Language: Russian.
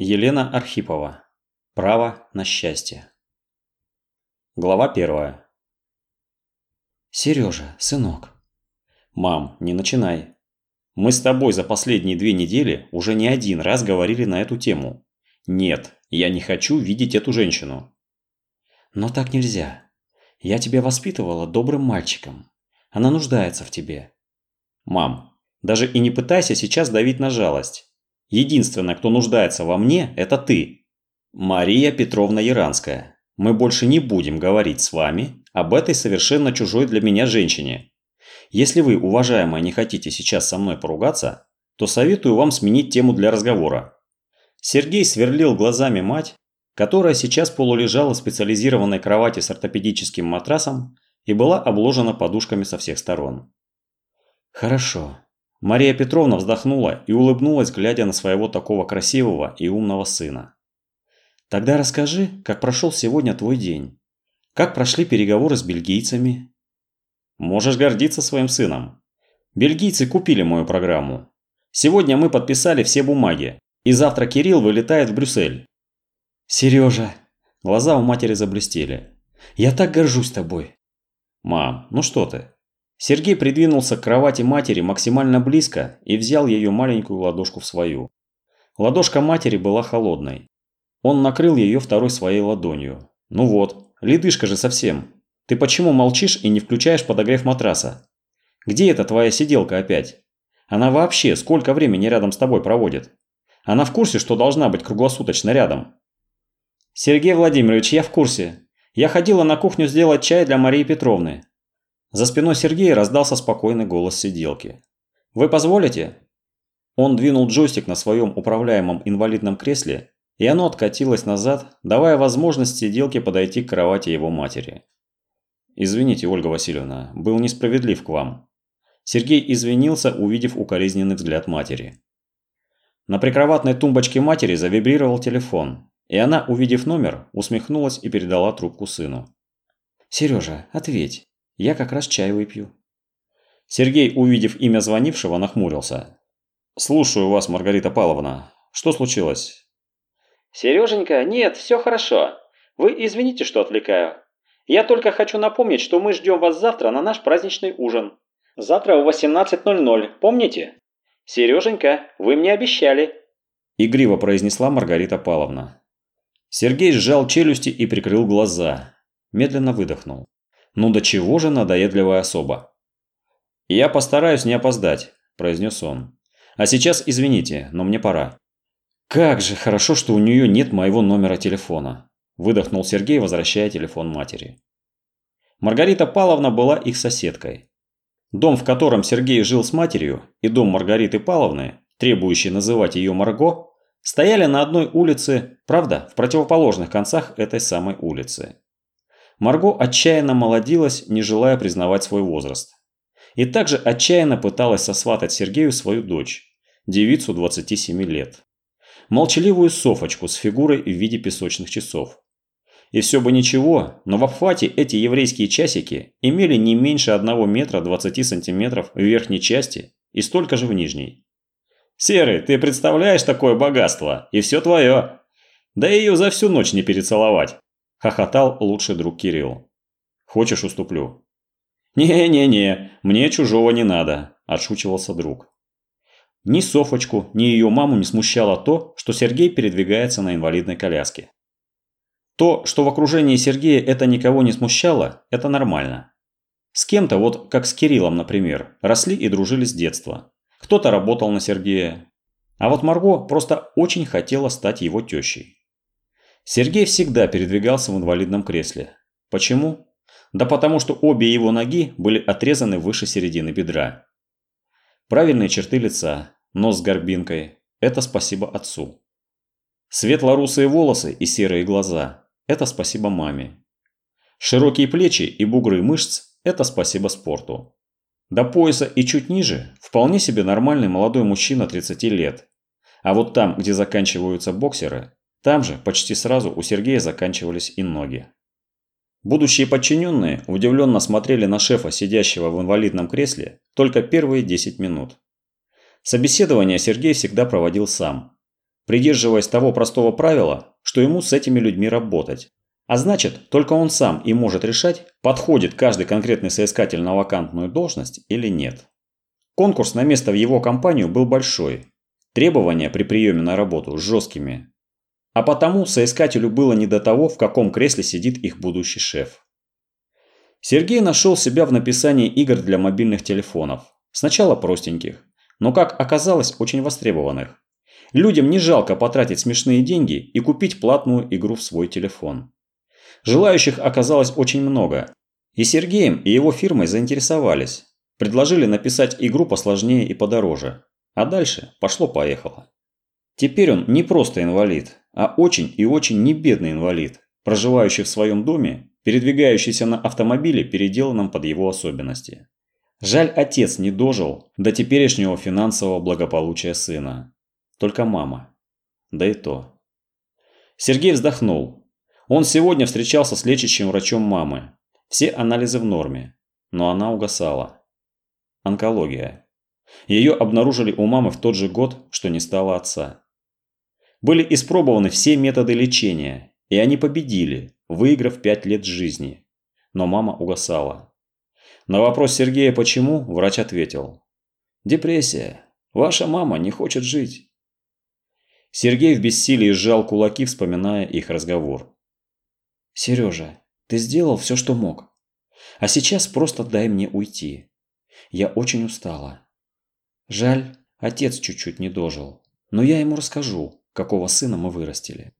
Елена Архипова. Право на счастье. Глава первая. Сережа, сынок. Мам, не начинай. Мы с тобой за последние две недели уже не один раз говорили на эту тему. Нет, я не хочу видеть эту женщину. Но так нельзя. Я тебя воспитывала добрым мальчиком. Она нуждается в тебе. Мам, даже и не пытайся сейчас давить на жалость. Единственное, кто нуждается во мне, это ты. Мария Петровна Яранская. Мы больше не будем говорить с вами об этой совершенно чужой для меня женщине. Если вы, уважаемая, не хотите сейчас со мной поругаться, то советую вам сменить тему для разговора. Сергей сверлил глазами мать, которая сейчас полулежала в специализированной кровати с ортопедическим матрасом и была обложена подушками со всех сторон. Хорошо, Мария Петровна вздохнула и улыбнулась, глядя на своего такого красивого и умного сына. «Тогда расскажи, как прошел сегодня твой день. Как прошли переговоры с бельгийцами?» «Можешь гордиться своим сыном. Бельгийцы купили мою программу. Сегодня мы подписали все бумаги, и завтра Кирилл вылетает в Брюссель». «Сережа!» Глаза у матери заблестели. «Я так горжусь тобой!» «Мам, ну что ты? Сергей придвинулся к кровати матери максимально близко и взял ее маленькую ладошку в свою. Ладошка матери была холодной. Он накрыл ее второй своей ладонью. «Ну вот, ледышка же совсем. Ты почему молчишь и не включаешь подогрев матраса? Где эта твоя сиделка опять? Она вообще сколько времени рядом с тобой проводит? Она в курсе, что должна быть круглосуточно рядом?» «Сергей Владимирович, я в курсе. Я ходила на кухню сделать чай для Марии Петровны. За спиной Сергея раздался спокойный голос сиделки. «Вы позволите?» Он двинул джойстик на своем управляемом инвалидном кресле, и оно откатилось назад, давая возможность сиделке подойти к кровати его матери. «Извините, Ольга Васильевна, был несправедлив к вам». Сергей извинился, увидев укоризненный взгляд матери. На прикроватной тумбочке матери завибрировал телефон, и она, увидев номер, усмехнулась и передала трубку сыну. «Сережа, ответь. Я как раз чай выпью». Сергей, увидев имя звонившего, нахмурился. «Слушаю вас, Маргарита Павловна. Что случилось?» «Сереженька, нет, все хорошо. Вы извините, что отвлекаю. Я только хочу напомнить, что мы ждем вас завтра на наш праздничный ужин. Завтра в 18.00, помните? Сереженька, вы мне обещали». Игриво произнесла Маргарита Павловна. Сергей сжал челюсти и прикрыл глаза. Медленно выдохнул. Ну до чего же надоедливая особа? «Я постараюсь не опоздать», – произнес он. «А сейчас извините, но мне пора». «Как же хорошо, что у нее нет моего номера телефона», – выдохнул Сергей, возвращая телефон матери. Маргарита Павловна была их соседкой. Дом, в котором Сергей жил с матерью, и дом Маргариты Павловны, требующий называть ее Марго, стояли на одной улице, правда, в противоположных концах этой самой улицы. Марго отчаянно молодилась, не желая признавать свой возраст. И также отчаянно пыталась сосватать Сергею свою дочь, девицу 27 лет. Молчаливую софочку с фигурой в виде песочных часов. И все бы ничего, но в обхвате эти еврейские часики имели не меньше 1 метра 20 сантиметров в верхней части и столько же в нижней. «Серый, ты представляешь такое богатство? И все твое!» Да ее за всю ночь не перецеловать. Хохотал лучший друг Кирилл. «Хочешь, уступлю?» «Не-не-не, мне чужого не надо», – отшучивался друг. Ни Софочку, ни ее маму не смущало то, что Сергей передвигается на инвалидной коляске. То, что в окружении Сергея это никого не смущало, это нормально. С кем-то, вот как с Кириллом, например, росли и дружили с детства. Кто-то работал на Сергея. А вот Марго просто очень хотела стать его тещей. Сергей всегда передвигался в инвалидном кресле. Почему? Да потому что обе его ноги были отрезаны выше середины бедра. Правильные черты лица, нос с горбинкой – это спасибо отцу. Светло-русые волосы и серые глаза – это спасибо маме. Широкие плечи и бугры мышц – это спасибо спорту. До пояса и чуть ниже – вполне себе нормальный молодой мужчина 30 лет. А вот там, где заканчиваются боксеры, там же почти сразу у Сергея заканчивались и ноги. Будущие подчиненные удивленно смотрели на шефа, сидящего в инвалидном кресле, только первые 10 минут. Собеседование Сергей всегда проводил сам. придерживаясь того простого правила, что ему с этими людьми работать. А значит, только он сам и может решать, подходит каждый конкретный соискатель на вакантную должность или нет. Конкурс на место в его компанию был большой. Требования при приеме на работу жесткими. А потому соискателю было не до того, в каком кресле сидит их будущий шеф. Сергей нашел себя в написании игр для мобильных телефонов. Сначала простеньких, но, как оказалось, очень востребованных. Людям не жалко потратить смешные деньги и купить платную игру в свой телефон. Желающих оказалось очень много. И Сергеем, и его фирмой заинтересовались. Предложили написать игру посложнее и подороже. А дальше пошло-поехало. Теперь он не просто инвалид, а очень и очень не бедный инвалид, проживающий в своем доме, передвигающийся на автомобиле, переделанном под его особенности. Жаль, отец не дожил до теперешнего финансового благополучия сына. Только мама. Да и то. Сергей вздохнул. Он сегодня встречался с лечащим врачом мамы. Все анализы в норме, но она угасала. Онкология. Ее обнаружили у мамы в тот же год, что не стало отца. Были испробованы все методы лечения, и они победили, выиграв 5 лет жизни. Но мама угасала. На вопрос Сергея «почему?» врач ответил. «Депрессия. Ваша мама не хочет жить». Сергей в бессилии сжал кулаки, вспоминая их разговор. «Сережа, ты сделал все, что мог. А сейчас просто дай мне уйти. Я очень устала. Жаль, отец чуть-чуть не дожил. Но я ему расскажу, какого сына мы вырастили.